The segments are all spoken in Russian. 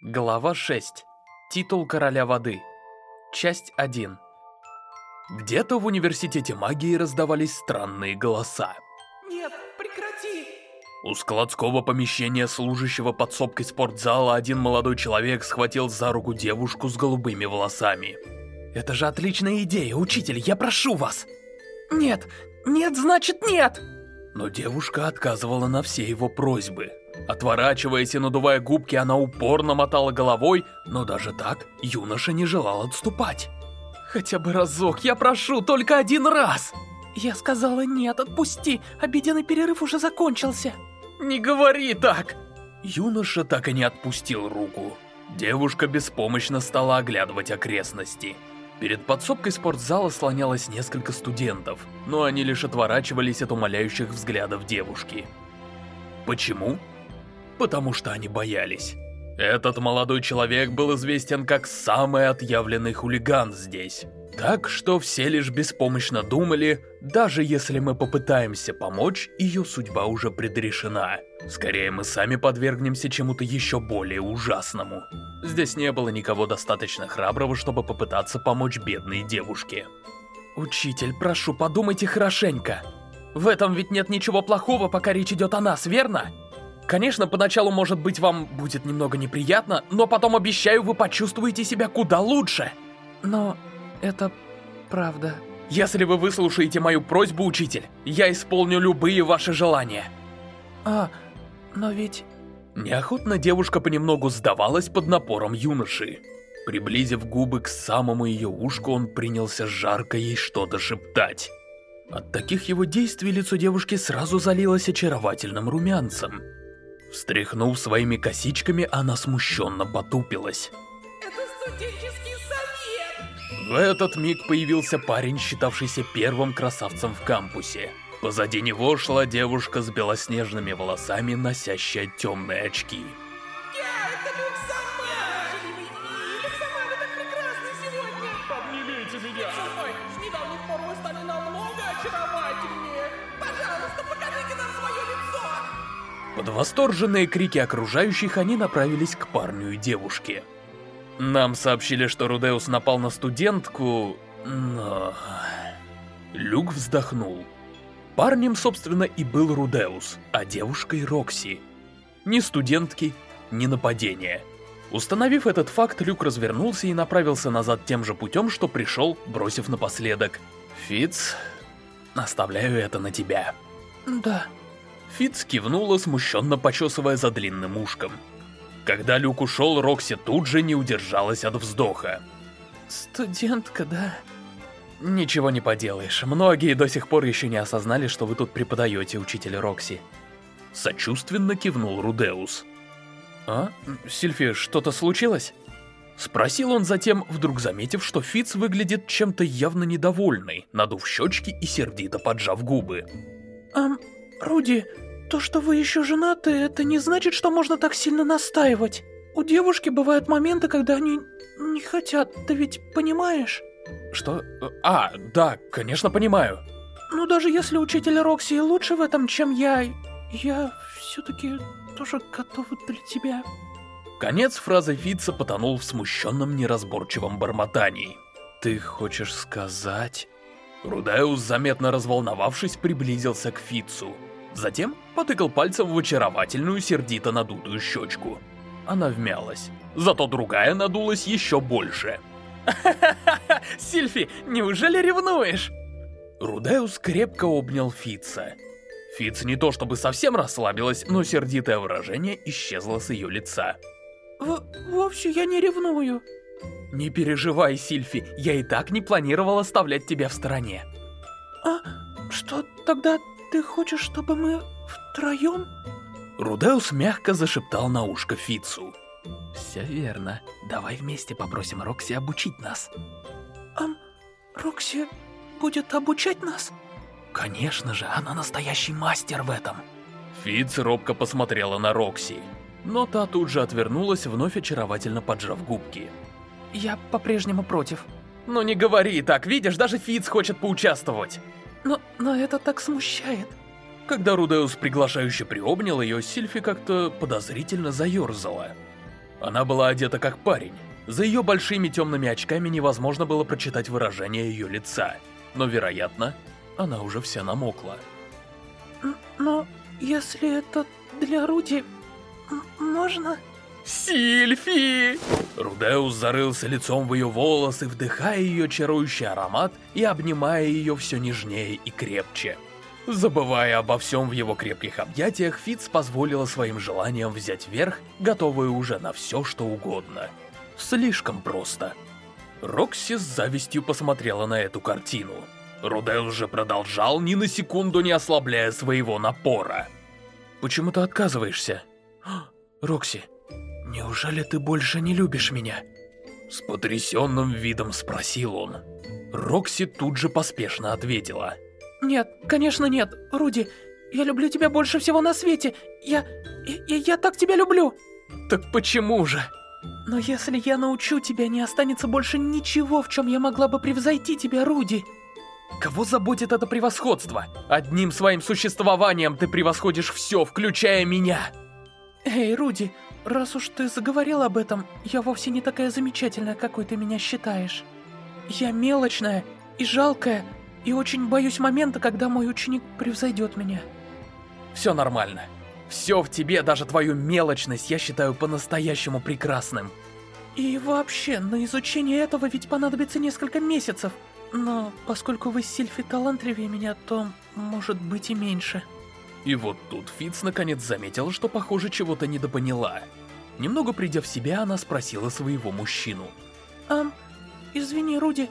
Глава 6. Титул короля воды. Часть 1. Где-то в университете магии раздавались странные голоса. Нет, прекрати! У складского помещения служащего подсобкой спортзала один молодой человек схватил за руку девушку с голубыми волосами. «Это же отличная идея, учитель, я прошу вас!» Нет, нет, значит нет! Но девушка отказывала на все его просьбы. Отворачиваясь и надувая губки, она упорно мотала головой, но даже так юноша не желал отступать. Хотя бы разок, я прошу, только один раз! Я сказала нет, отпусти, обеденный перерыв уже закончился. Не говори так! Юноша так и не отпустил руку. Девушка беспомощно стала оглядывать окрестности. Перед подсобкой спортзала слонялось несколько студентов, но они лишь отворачивались от умоляющих взглядов девушки. Почему? Потому что они боялись. Этот молодой человек был известен как самый отъявленный хулиган здесь. Так что все лишь беспомощно думали, даже если мы попытаемся помочь, ее судьба уже предрешена. Скорее мы сами подвергнемся чему-то еще более ужасному. Здесь не было никого достаточно храброго, чтобы попытаться помочь бедной девушке. Учитель, прошу, подумайте хорошенько. В этом ведь нет ничего плохого, пока речь идет о нас, верно? Конечно, поначалу, может быть, вам будет немного неприятно, но потом, обещаю, вы почувствуете себя куда лучше. Но это правда. Если вы выслушаете мою просьбу, учитель, я исполню любые ваши желания. А, но ведь... Неохотно девушка понемногу сдавалась под напором юноши. Приблизив губы к самому ее ушку, он принялся жарко ей что-то шептать. От таких его действий лицо девушки сразу залилось очаровательным румянцем. Встряхнув своими косичками, она смущенно потупилась. Это студенческий в этот миг появился парень, считавшийся первым красавцем в кампусе. Позади него шла девушка с белоснежными волосами, носящая темные очки. Под восторженные крики окружающих они направились к парню и девушке. Нам сообщили, что Рудеус напал на студентку, но... Люк вздохнул. Парнем, собственно, и был Рудеус, а девушкой Рокси. Ни студентки, ни нападения. Установив этот факт, Люк развернулся и направился назад тем же путем, что пришел, бросив напоследок. Фиц, оставляю это на тебя. Да. Фиц кивнула, смущенно почесывая за длинным ушком. Когда Люк ушел, Рокси тут же не удержалась от вздоха. Студентка, да? Ничего не поделаешь. Многие до сих пор еще не осознали, что вы тут преподаете, учитель Рокси. Сочувственно кивнул Рудеус. А? Сильфи, что-то случилось? Спросил он затем, вдруг заметив, что Фиц выглядит чем-то явно недовольной, надув щечки и сердито поджав губы. Ам, Руди, то, что вы еще женаты, это не значит, что можно так сильно настаивать. У девушки бывают моменты, когда они не хотят, ты ведь понимаешь? Что? А, да, конечно понимаю. Ну даже если учитель Рокси лучше в этом, чем я, я все-таки тоже готова для тебя. Конец фразы Фитца потонул в смущенном неразборчивом бормотании. Ты хочешь сказать... Рудеус, заметно разволновавшись, приблизился к Фитцу. Затем потыкал пальцем в очаровательную сердито надутую щечку. Она вмялась. Зато другая надулась еще больше. Ха-ха-ха! Сильфи, неужели ревнуешь? Рудеус крепко обнял Фица. Фиц не то чтобы совсем расслабилась, но сердитое выражение исчезло с ее лица. В вовсе я не ревную. Не переживай, Сильфи, я и так не планировал оставлять тебя в стороне. А что тогда ты хочешь, чтобы мы втроем? Рудеус мягко зашептал на ушко Фицу. Все верно. Давай вместе попросим Рокси обучить нас. Ам, Рокси будет обучать нас? Конечно же, она настоящий мастер в этом. Фиц робко посмотрела на Рокси, но та тут же отвернулась, вновь очаровательно поджав губки. Я по-прежнему против. Ну не говори так, видишь, даже Фиц хочет поучаствовать. Но, но это так смущает. Когда Рудеус приглашающе приобнял ее, Сильфи как-то подозрительно заерзала. Она была одета как парень. За ее большими темными очками невозможно было прочитать выражение ее лица. Но, вероятно, она уже вся намокла. Но если это для Руди, можно... Сильфи! Рудеус зарылся лицом в ее волосы, вдыхая ее чарующий аромат и обнимая ее все нежнее и крепче. Забывая обо всем в его крепких объятиях, Фиц позволила своим желаниям взять верх, готовая уже на все, что угодно. Слишком просто. Рокси с завистью посмотрела на эту картину. Рудеус же продолжал, ни на секунду не ослабляя своего напора. «Почему ты отказываешься?» «Рокси, неужели ты больше не любишь меня?» С потрясенным видом спросил он. Рокси тут же поспешно ответила – нет, конечно нет, Руди. Я люблю тебя больше всего на свете. Я... я, я так тебя люблю. Так почему же? Но если я научу тебя, не останется больше ничего, в чем я могла бы превзойти тебя, Руди. Кого заботит это превосходство? Одним своим существованием ты превосходишь все, включая меня. Эй, Руди, раз уж ты заговорил об этом, я вовсе не такая замечательная, какой ты меня считаешь. Я мелочная и жалкая, и очень боюсь момента, когда мой ученик превзойдет меня. Все нормально. Все в тебе, даже твою мелочность, я считаю по-настоящему прекрасным. И вообще, на изучение этого ведь понадобится несколько месяцев. Но поскольку вы с Сильфи талантливее меня, то может быть и меньше. И вот тут Фиц наконец заметил, что похоже чего-то недопоняла. Немного придя в себя, она спросила своего мужчину. «Ам, извини, Руди,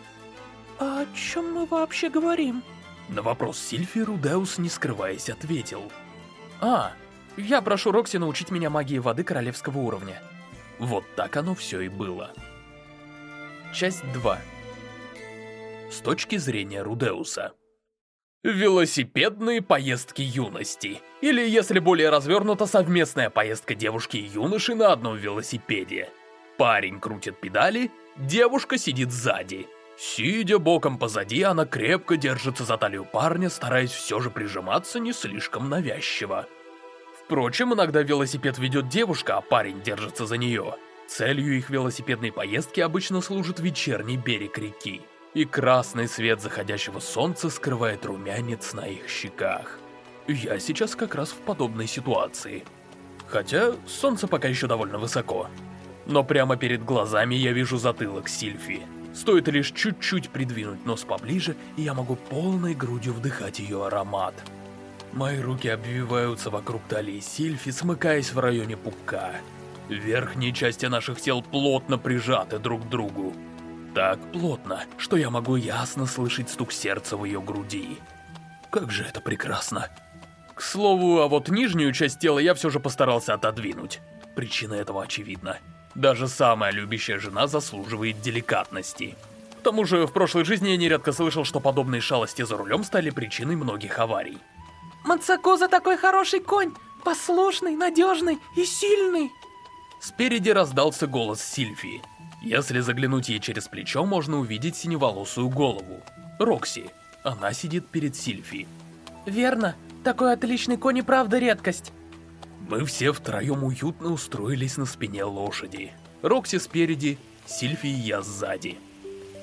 а о чем мы вообще говорим? На вопрос Сильфи Рудеус, не скрываясь, ответил. А, я прошу Рокси научить меня магии воды королевского уровня. Вот так оно все и было. Часть 2 С точки зрения Рудеуса Велосипедные поездки юности. Или, если более развернуто, совместная поездка девушки и юноши на одном велосипеде. Парень крутит педали, девушка сидит сзади. Сидя боком позади, она крепко держится за талию парня, стараясь все же прижиматься не слишком навязчиво. Впрочем, иногда велосипед ведет девушка, а парень держится за нее. Целью их велосипедной поездки обычно служит вечерний берег реки. И красный свет заходящего солнца скрывает румянец на их щеках. Я сейчас как раз в подобной ситуации. Хотя солнце пока еще довольно высоко. Но прямо перед глазами я вижу затылок Сильфи. Стоит лишь чуть-чуть придвинуть нос поближе, и я могу полной грудью вдыхать ее аромат. Мои руки обвиваются вокруг талии Сильфи, смыкаясь в районе пупка. Верхние части наших тел плотно прижаты друг к другу. Так плотно, что я могу ясно слышать стук сердца в ее груди. Как же это прекрасно. К слову, а вот нижнюю часть тела я все же постарался отодвинуть. Причина этого очевидна. Даже самая любящая жена заслуживает деликатности. К тому же, в прошлой жизни я нередко слышал, что подобные шалости за рулем стали причиной многих аварий. Мацакоза такой хороший конь! Послушный, надежный и сильный! Спереди раздался голос Сильфи. Если заглянуть ей через плечо, можно увидеть синеволосую голову. Рокси. Она сидит перед Сильфи. Верно. Такой отличный конь и правда редкость. Мы все втроем уютно устроились на спине лошади. Рокси спереди, Сильфи и я сзади.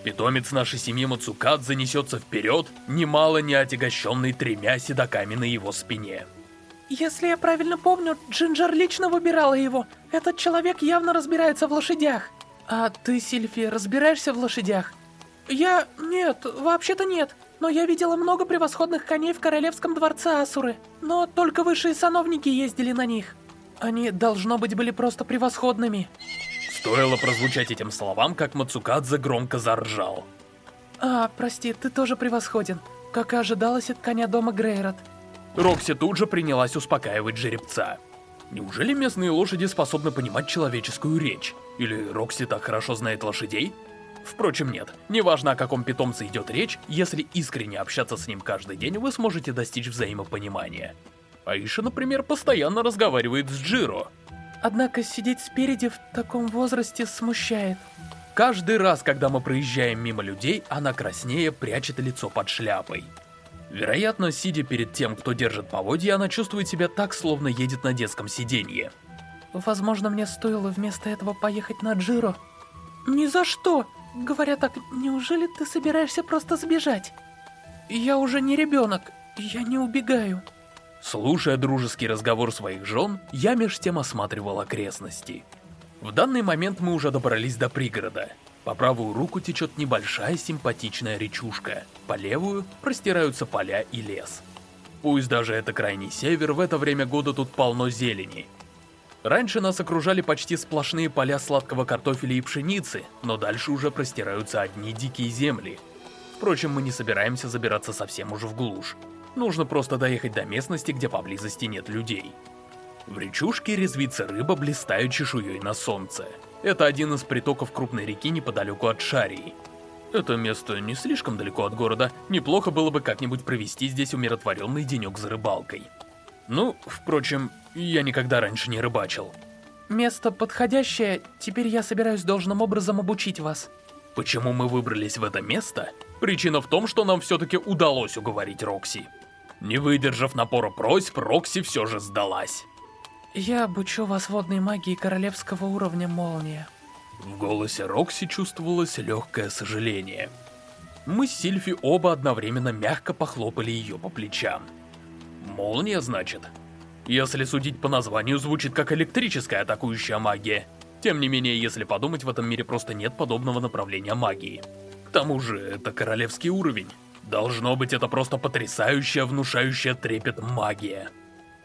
Питомец нашей семьи Мацукат занесется вперед, немало не отягощенный тремя седоками на его спине. Если я правильно помню, Джинджер лично выбирала его. Этот человек явно разбирается в лошадях. А ты, Сильфи, разбираешься в лошадях? Я... нет, вообще-то нет. Но я видела много превосходных коней в королевском дворце Асуры. Но только высшие сановники ездили на них. Они, должно быть, были просто превосходными. Стоило прозвучать этим словам, как Мацукадзе громко заржал. А, прости, ты тоже превосходен. Как и ожидалось от коня дома Грейрот. Рокси тут же принялась успокаивать жеребца. Неужели местные лошади способны понимать человеческую речь? Или Рокси так хорошо знает лошадей? Впрочем, нет. Неважно, о каком питомце идет речь, если искренне общаться с ним каждый день, вы сможете достичь взаимопонимания. Аиша, например, постоянно разговаривает с Джиро. Однако сидеть спереди в таком возрасте смущает. Каждый раз, когда мы проезжаем мимо людей, она краснее прячет лицо под шляпой. Вероятно, сидя перед тем, кто держит поводья, она чувствует себя так, словно едет на детском сиденье. Возможно, мне стоило вместо этого поехать на Джиро. Ни за что! Говоря так, неужели ты собираешься просто сбежать? Я уже не ребенок, я не убегаю. Слушая дружеский разговор своих жен, я меж тем осматривал окрестности. В данный момент мы уже добрались до пригорода. По правую руку течет небольшая симпатичная речушка, по левую простираются поля и лес. Пусть даже это крайний север, в это время года тут полно зелени. Раньше нас окружали почти сплошные поля сладкого картофеля и пшеницы, но дальше уже простираются одни дикие земли. Впрочем, мы не собираемся забираться совсем уже в глушь. Нужно просто доехать до местности, где поблизости нет людей. В речушке резвится рыба, блистая чешуей на солнце. Это один из притоков крупной реки неподалеку от Шарии. Это место не слишком далеко от города, неплохо было бы как-нибудь провести здесь умиротворенный денек за рыбалкой. Ну, впрочем, я никогда раньше не рыбачил. Место подходящее, теперь я собираюсь должным образом обучить вас. Почему мы выбрались в это место? Причина в том, что нам все-таки удалось уговорить Рокси. Не выдержав напора просьб, Рокси все же сдалась. Я обучу вас водной магии королевского уровня Молния. В голосе Рокси чувствовалось легкое сожаление. Мы с Сильфи оба одновременно мягко похлопали ее по плечам. Молния, значит? Если судить по названию, звучит как электрическая атакующая магия. Тем не менее, если подумать, в этом мире просто нет подобного направления магии. К тому же, это королевский уровень. Должно быть, это просто потрясающая, внушающая трепет магия.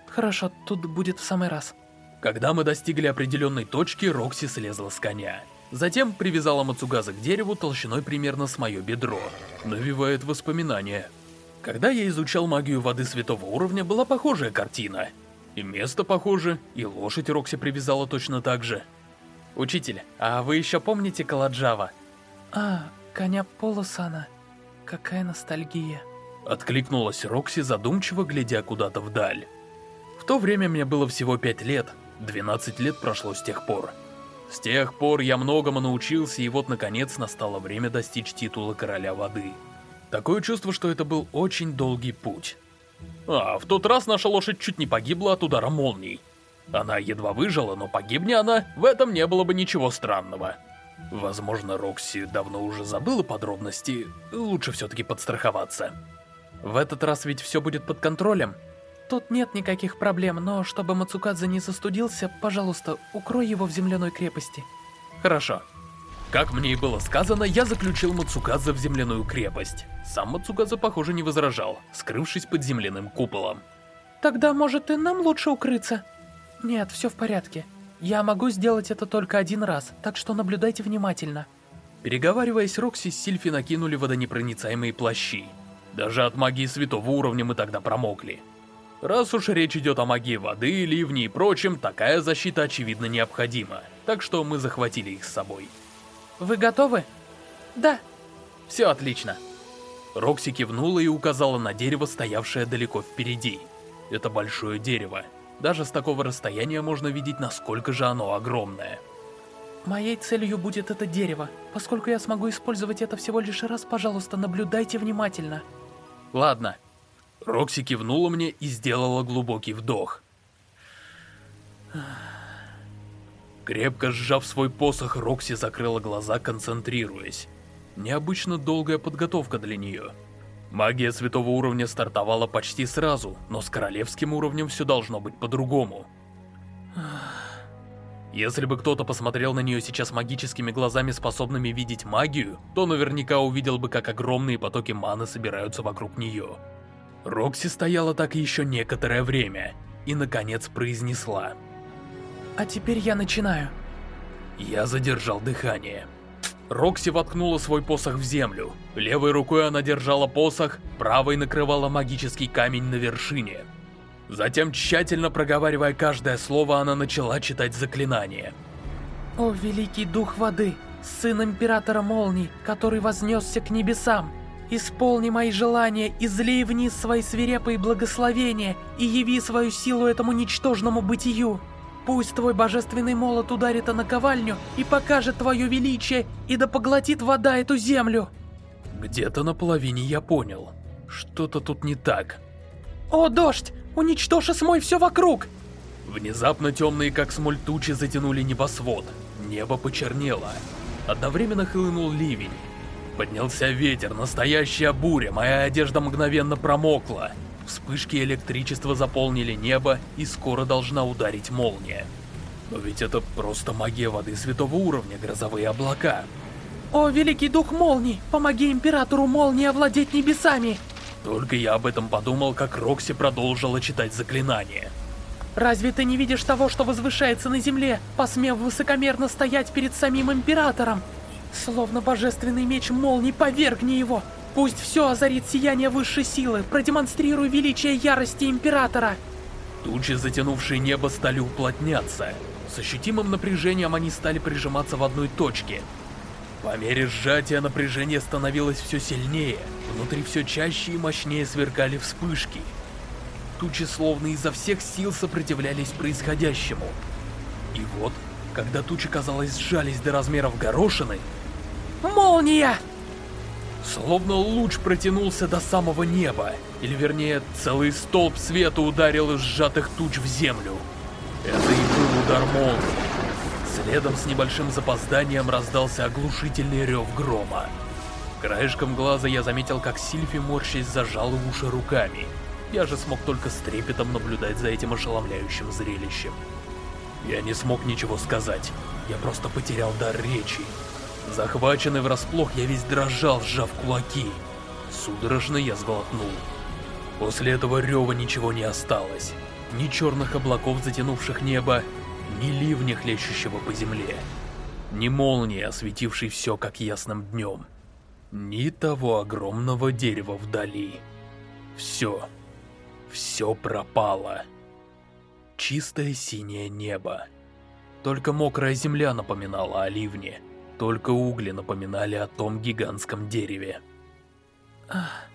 Хорошо, тут будет в самый раз. Когда мы достигли определенной точки, Рокси слезла с коня. Затем привязала Мацугаза к дереву толщиной примерно с мое бедро. Навевает воспоминания. Когда я изучал магию воды святого уровня, была похожая картина. И место похоже, и лошадь Рокси привязала точно так же. Учитель, а вы еще помните Каладжава? А, коня Полосана. Какая ностальгия. Откликнулась Рокси, задумчиво глядя куда-то вдаль. То время мне было всего 5 лет, 12 лет прошло с тех пор. С тех пор я многому научился, и вот наконец настало время достичь титула Короля Воды. Такое чувство, что это был очень долгий путь. А, в тот раз наша лошадь чуть не погибла от удара молний. Она едва выжила, но погибни она, в этом не было бы ничего странного. Возможно, Рокси давно уже забыла подробности, лучше все-таки подстраховаться. В этот раз ведь все будет под контролем. Тут нет никаких проблем, но чтобы Мацукадзе не застудился, пожалуйста, укрой его в земляной крепости. Хорошо. Как мне и было сказано, я заключил Мацукадзе в земляную крепость. Сам Мацукадзе, похоже, не возражал, скрывшись под земляным куполом. Тогда, может, и нам лучше укрыться? Нет, все в порядке. Я могу сделать это только один раз, так что наблюдайте внимательно. Переговариваясь, Рокси с Сильфи накинули водонепроницаемые плащи. Даже от магии святого уровня мы тогда промокли. Раз уж речь идет о магии воды, ливни и прочем, такая защита очевидно необходима, так что мы захватили их с собой. Вы готовы? Да. Все отлично. Рокси кивнула и указала на дерево, стоявшее далеко впереди. Это большое дерево. Даже с такого расстояния можно видеть, насколько же оно огромное. Моей целью будет это дерево. Поскольку я смогу использовать это всего лишь раз, пожалуйста, наблюдайте внимательно. Ладно. Рокси кивнула мне и сделала глубокий вдох. Крепко сжав свой посох, Рокси закрыла глаза, концентрируясь. Необычно долгая подготовка для нее. Магия святого уровня стартовала почти сразу, но с королевским уровнем все должно быть по-другому. Если бы кто-то посмотрел на нее сейчас магическими глазами, способными видеть магию, то наверняка увидел бы, как огромные потоки маны собираются вокруг нее. Рокси стояла так еще некоторое время и, наконец, произнесла. «А теперь я начинаю». Я задержал дыхание. Рокси воткнула свой посох в землю. Левой рукой она держала посох, правой накрывала магический камень на вершине. Затем, тщательно проговаривая каждое слово, она начала читать заклинание. «О, великий дух воды, сын императора молний, который вознесся к небесам, исполни мои желания, излей вниз свои свирепые благословения и яви свою силу этому ничтожному бытию». Пусть твой божественный молот ударит о наковальню и покажет твое величие, и да поглотит вода эту землю. Где-то на половине я понял. Что-то тут не так. О, дождь! Уничтожь и смой все вокруг! Внезапно темные, как смоль, тучи затянули небосвод. Небо почернело. Одновременно хлынул ливень. Поднялся ветер, настоящая буря, моя одежда мгновенно промокла. Вспышки электричества заполнили небо, и скоро должна ударить молния. Но ведь это просто магия воды святого уровня, грозовые облака. О, великий дух молний, помоги императору молнии овладеть небесами! Только я об этом подумал, как Рокси продолжила читать заклинание. Разве ты не видишь того, что возвышается на земле, посмев высокомерно стоять перед самим императором? Словно божественный меч молний, повергни его! Пусть все озарит сияние высшей силы, продемонстрируй величие ярости императора! Тучи, затянувшие небо, стали уплотняться. С ощутимым напряжением они стали прижиматься в одной точке. По мере сжатия напряжение становилось все сильнее, внутри все чаще и мощнее сверкали вспышки. Тучи словно изо всех сил сопротивлялись происходящему. И вот, когда тучи, казалось, сжались до размеров горошины... Молния! Словно луч протянулся до самого неба, или вернее, целый столб света ударил из сжатых туч в землю. Это и был удар молнии. Следом с небольшим запозданием раздался оглушительный рев грома. Краешком глаза я заметил, как Сильфи морщись зажал уши руками. Я же смог только с трепетом наблюдать за этим ошеломляющим зрелищем. Я не смог ничего сказать, я просто потерял дар речи. Захваченный врасплох, я весь дрожал, сжав кулаки. Судорожно я сглотнул. После этого рева ничего не осталось. Ни черных облаков, затянувших небо, ни ливня, хлещущего по земле, ни молнии, осветившей все как ясным днем, ни того огромного дерева вдали. Все, все пропало. Чистое синее небо. Только мокрая земля напоминала о ливне, только угли напоминали о том гигантском дереве. Ах.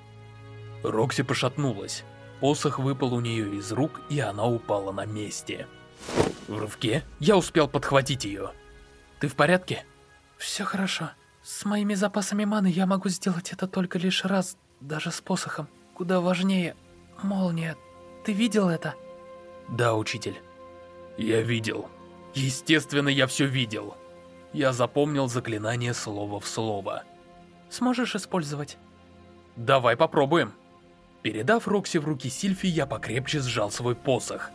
Рокси пошатнулась. Посох выпал у нее из рук, и она упала на месте. В рывке я успел подхватить ее. Ты в порядке? Все хорошо. С моими запасами маны я могу сделать это только лишь раз, даже с посохом. Куда важнее молния. Ты видел это? Да, учитель. Я видел. Естественно, я все видел. Я запомнил заклинание слово в слово. Сможешь использовать? Давай попробуем. Передав Рокси в руки Сильфи, я покрепче сжал свой посох.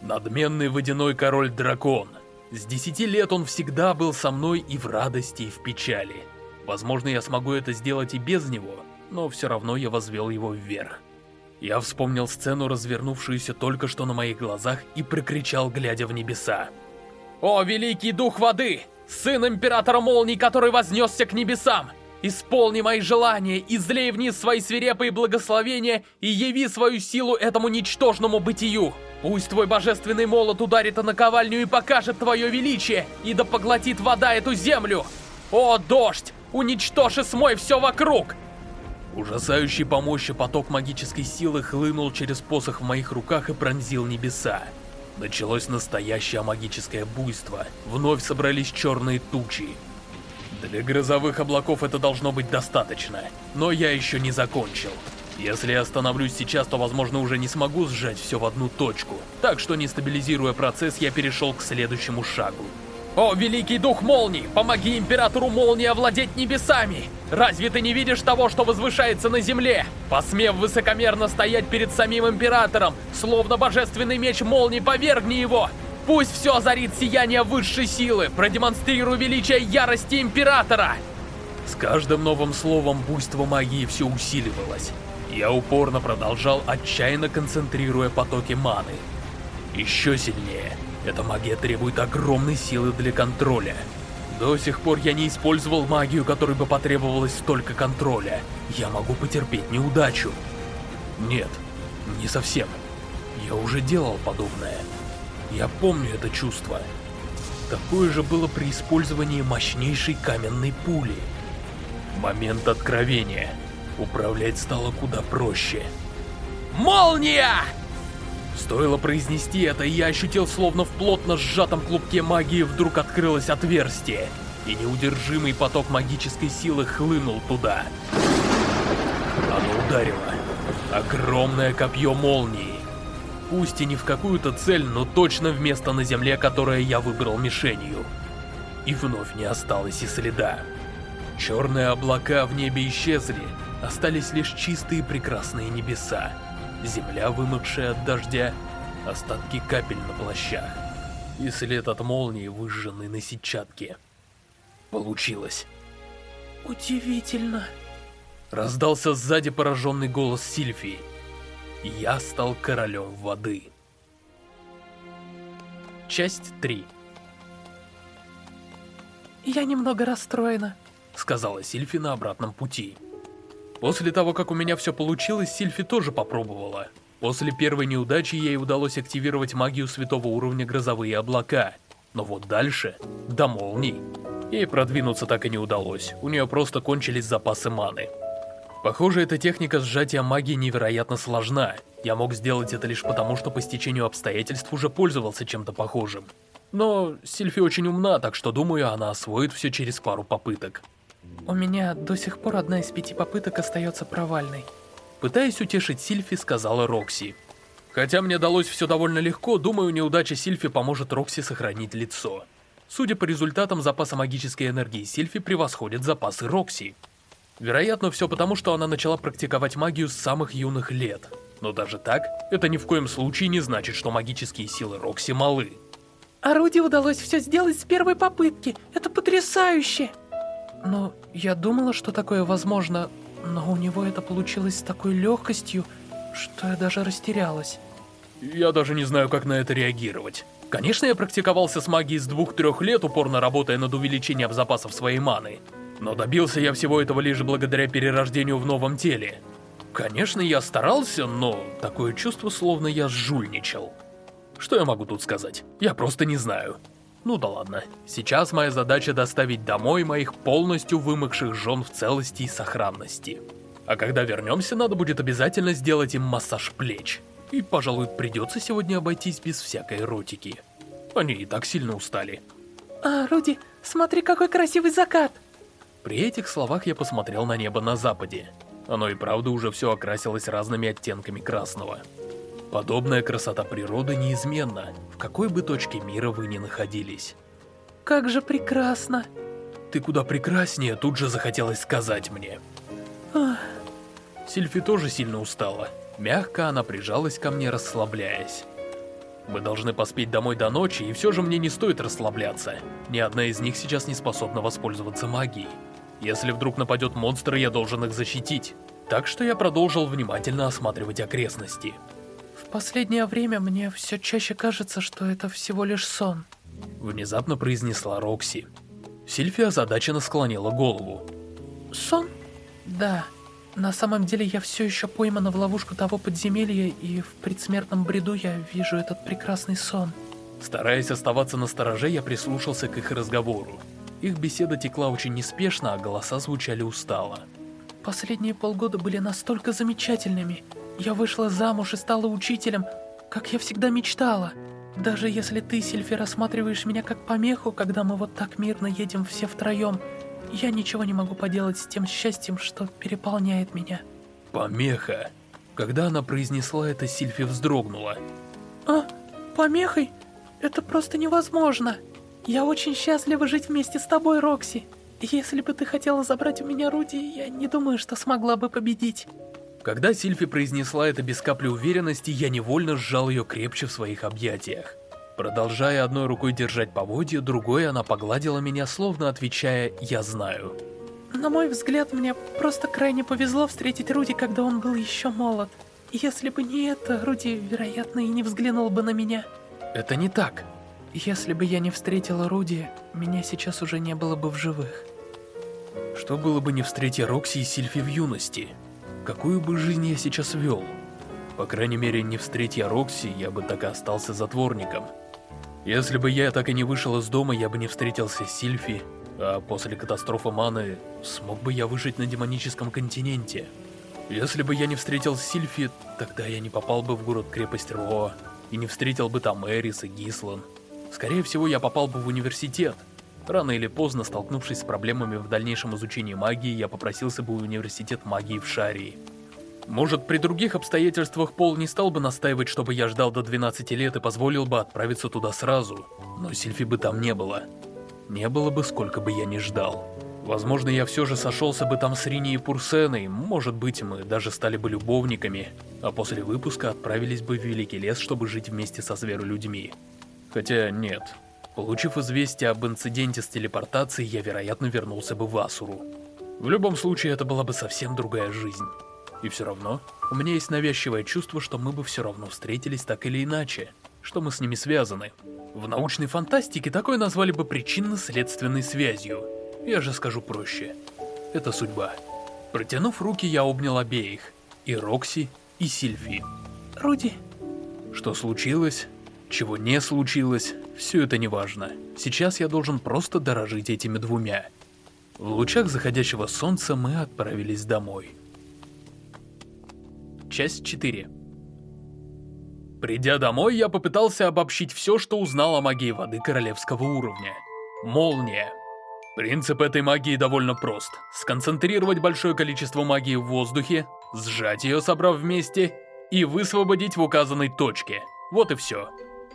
Надменный водяной король-дракон. С десяти лет он всегда был со мной и в радости, и в печали. Возможно, я смогу это сделать и без него, но все равно я возвел его вверх. Я вспомнил сцену, развернувшуюся только что на моих глазах, и прокричал, глядя в небеса. «О, великий дух воды! Сын Императора Молний, который вознесся к небесам! Исполни мои желания, излей вниз свои свирепые благословения и яви свою силу этому ничтожному бытию!» Пусть твой божественный молот ударит о наковальню и покажет твое величие, и да поглотит вода эту землю! О, дождь! Уничтожь и смой все вокруг! Ужасающий по мощи поток магической силы хлынул через посох в моих руках и пронзил небеса. Началось настоящее магическое буйство. Вновь собрались черные тучи. Для грозовых облаков это должно быть достаточно, но я еще не закончил. Если я остановлюсь сейчас, то, возможно, уже не смогу сжать все в одну точку. Так что, не стабилизируя процесс, я перешел к следующему шагу. «О, Великий Дух Молний, помоги Императору Молнии овладеть небесами! Разве ты не видишь того, что возвышается на земле? Посмев высокомерно стоять перед самим Императором, словно божественный меч Молнии, повергни его! Пусть все озарит сияние высшей силы, продемонстрируй величие ярости Императора!» С каждым новым словом буйство магии все усиливалось. Я упорно продолжал, отчаянно концентрируя потоки маны. Еще сильнее. Эта магия требует огромной силы для контроля. До сих пор я не использовал магию, которой бы потребовалось столько контроля. Я могу потерпеть неудачу. Нет, не совсем. Я уже делал подобное. Я помню это чувство. Такое же было при использовании мощнейшей каменной пули. Момент откровения. Управлять стало куда проще. Молния! Стоило произнести это, я ощутил, словно в плотно сжатом клубке магии вдруг открылось отверстие, и неудержимый поток магической силы хлынул туда. Оно ударило. Огромное копье молнии. Пусть и не в какую-то цель, но точно в место на земле, которое я выбрал мишенью. И вновь не осталось и следа. Черные облака в небе исчезли, остались лишь чистые прекрасные небеса. Земля, вымокшая от дождя, остатки капель на плащах. И след от молнии, выжженный на сетчатке. Получилось. Удивительно. Раздался сзади пораженный голос Сильфии. Я стал королем воды. Часть 3 Я немного расстроена, сказала Сильфи на обратном пути. После того, как у меня все получилось, Сильфи тоже попробовала. После первой неудачи ей удалось активировать магию святого уровня грозовые облака. Но вот дальше, до молний, ей продвинуться так и не удалось, у нее просто кончились запасы маны. Похоже, эта техника сжатия магии невероятно сложна. Я мог сделать это лишь потому, что по стечению обстоятельств уже пользовался чем-то похожим. Но Сильфи очень умна, так что думаю, она освоит все через пару попыток. У меня до сих пор одна из пяти попыток остается провальной. Пытаясь утешить Сильфи, сказала Рокси. Хотя мне далось все довольно легко, думаю, неудача Сильфи поможет Рокси сохранить лицо. Судя по результатам, запасы магической энергии Сильфи превосходят запасы Рокси. Вероятно, все потому, что она начала практиковать магию с самых юных лет. Но даже так, это ни в коем случае не значит, что магические силы Рокси малы. Руди удалось все сделать с первой попытки. Это потрясающе! Но я думала, что такое возможно, но у него это получилось с такой легкостью, что я даже растерялась. Я даже не знаю, как на это реагировать. Конечно, я практиковался с магией с двух-трех лет, упорно работая над увеличением запасов своей маны. Но добился я всего этого лишь благодаря перерождению в новом теле. Конечно, я старался, но такое чувство, словно я жульничал. Что я могу тут сказать? Я просто не знаю. Ну да ладно. Сейчас моя задача доставить домой моих полностью вымокших жен в целости и сохранности. А когда вернемся, надо будет обязательно сделать им массаж плеч. И, пожалуй, придется сегодня обойтись без всякой эротики. Они и так сильно устали. А, Руди, смотри, какой красивый закат! При этих словах я посмотрел на небо на западе. Оно и правда уже все окрасилось разными оттенками красного. Подобная красота природы неизменна, в какой бы точке мира вы ни находились. Как же прекрасно. Ты куда прекраснее, тут же захотелось сказать мне. Ах. Сильфи тоже сильно устала. Мягко она прижалась ко мне, расслабляясь. Мы должны поспеть домой до ночи, и все же мне не стоит расслабляться. Ни одна из них сейчас не способна воспользоваться магией. Если вдруг нападет монстр, я должен их защитить. Так что я продолжил внимательно осматривать окрестности. Последнее время мне все чаще кажется, что это всего лишь сон. Внезапно произнесла Рокси. Сильфия озадаченно склонила голову. Сон? Да. На самом деле я все еще поймана в ловушку того подземелья, и в предсмертном бреду я вижу этот прекрасный сон. Стараясь оставаться на стороже, я прислушался к их разговору. Их беседа текла очень неспешно, а голоса звучали устало. Последние полгода были настолько замечательными. Я вышла замуж и стала учителем, как я всегда мечтала. Даже если ты, Сильфи, рассматриваешь меня как помеху, когда мы вот так мирно едем все втроем, я ничего не могу поделать с тем счастьем, что переполняет меня. Помеха. Когда она произнесла это, Сильфи вздрогнула. А, помехой? Это просто невозможно. Я очень счастлива жить вместе с тобой, Рокси. Если бы ты хотела забрать у меня Руди, я не думаю, что смогла бы победить. Когда Сильфи произнесла это без капли уверенности, я невольно сжал ее крепче в своих объятиях. Продолжая одной рукой держать поводья, другой она погладила меня, словно отвечая «я знаю». На мой взгляд, мне просто крайне повезло встретить Руди, когда он был еще молод. Если бы не это, Руди, вероятно, и не взглянул бы на меня. Это не так. Если бы я не встретила Руди, меня сейчас уже не было бы в живых. Что было бы не встретя Рокси и Сильфи в юности? Какую бы жизнь я сейчас вел? По крайней мере, не встретя Рокси, я бы так и остался затворником. Если бы я так и не вышел из дома, я бы не встретился с Сильфи, а после катастрофы Маны смог бы я выжить на демоническом континенте. Если бы я не встретил Сильфи, тогда я не попал бы в город-крепость Роа, и не встретил бы там Эрис и Гислан. Скорее всего, я попал бы в университет. Рано или поздно, столкнувшись с проблемами в дальнейшем изучении магии, я попросился бы в университет магии в Шарии. Может, при других обстоятельствах Пол не стал бы настаивать, чтобы я ждал до 12 лет и позволил бы отправиться туда сразу, но Сильфи бы там не было. Не было бы, сколько бы я ни ждал. Возможно, я все же сошелся бы там с Рини и Пурсеной, может быть, мы даже стали бы любовниками, а после выпуска отправились бы в Великий Лес, чтобы жить вместе со зверолюдьми. Хотя нет. Получив известие об инциденте с телепортацией, я, вероятно, вернулся бы в Асуру. В любом случае, это была бы совсем другая жизнь. И все равно, у меня есть навязчивое чувство, что мы бы все равно встретились так или иначе, что мы с ними связаны. В научной фантастике такое назвали бы причинно-следственной связью. Я же скажу проще. Это судьба. Протянув руки, я обнял обеих. И Рокси, и Сильфи. Руди. Что случилось? Чего не случилось? Все это не важно. Сейчас я должен просто дорожить этими двумя. В лучах заходящего солнца мы отправились домой. Часть 4 Придя домой, я попытался обобщить все, что узнал о магии воды королевского уровня. Молния. Принцип этой магии довольно прост. Сконцентрировать большое количество магии в воздухе, сжать ее, собрав вместе, и высвободить в указанной точке. Вот и все.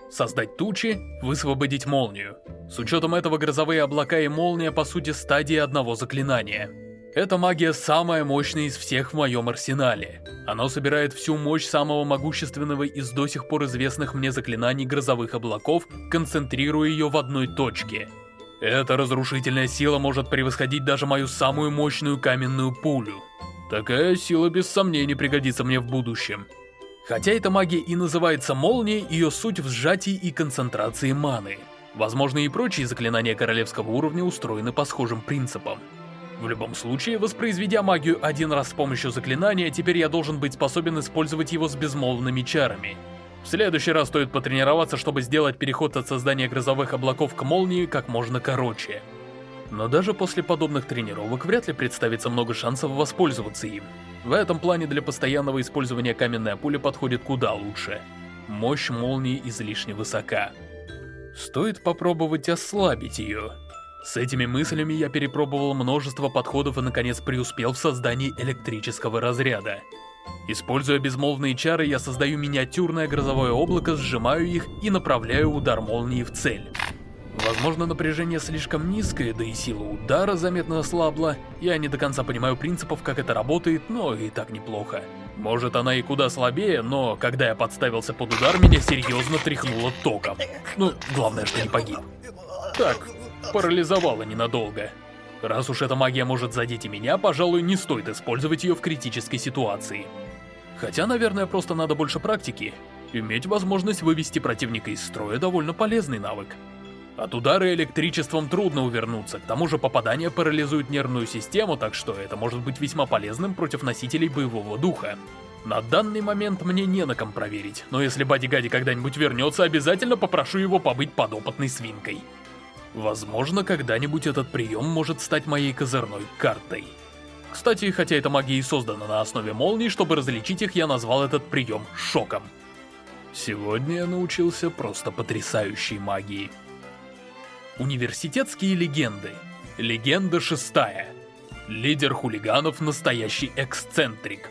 Создать тучи, высвободить молнию. С учетом этого грозовые облака и молния по сути стадии одного заклинания. Эта магия самая мощная из всех в моем арсенале. Оно собирает всю мощь самого могущественного из до сих пор известных мне заклинаний грозовых облаков, концентрируя ее в одной точке. Эта разрушительная сила может превосходить даже мою самую мощную каменную пулю. Такая сила без сомнений пригодится мне в будущем. Хотя эта магия и называется молнией, ее суть в сжатии и концентрации маны. Возможно, и прочие заклинания королевского уровня устроены по схожим принципам. В любом случае, воспроизведя магию один раз с помощью заклинания, теперь я должен быть способен использовать его с безмолвными чарами. В следующий раз стоит потренироваться, чтобы сделать переход от создания грозовых облаков к молнии как можно короче. Но даже после подобных тренировок вряд ли представится много шансов воспользоваться им. В этом плане для постоянного использования каменная пуля подходит куда лучше. Мощь молнии излишне высока. Стоит попробовать ослабить ее. С этими мыслями я перепробовал множество подходов и наконец преуспел в создании электрического разряда. Используя безмолвные чары, я создаю миниатюрное грозовое облако, сжимаю их и направляю удар молнии в цель. Возможно, напряжение слишком низкое, да и сила удара заметно ослабла. Я не до конца понимаю принципов, как это работает, но и так неплохо. Может, она и куда слабее, но когда я подставился под удар, меня серьезно тряхнуло током. Ну, главное, что не погиб. Так, парализовало ненадолго. Раз уж эта магия может задеть и меня, пожалуй, не стоит использовать ее в критической ситуации. Хотя, наверное, просто надо больше практики. Иметь возможность вывести противника из строя довольно полезный навык. От удара электричеством трудно увернуться, к тому же попадание парализует нервную систему, так что это может быть весьма полезным против носителей боевого духа. На данный момент мне не на ком проверить, но если Бади Гади когда-нибудь вернется, обязательно попрошу его побыть подопытной свинкой. Возможно, когда-нибудь этот прием может стать моей козырной картой. Кстати, хотя эта магия и создана на основе молний, чтобы различить их, я назвал этот прием шоком. Сегодня я научился просто потрясающей магии. Университетские легенды. Легенда шестая. Лидер хулиганов настоящий эксцентрик.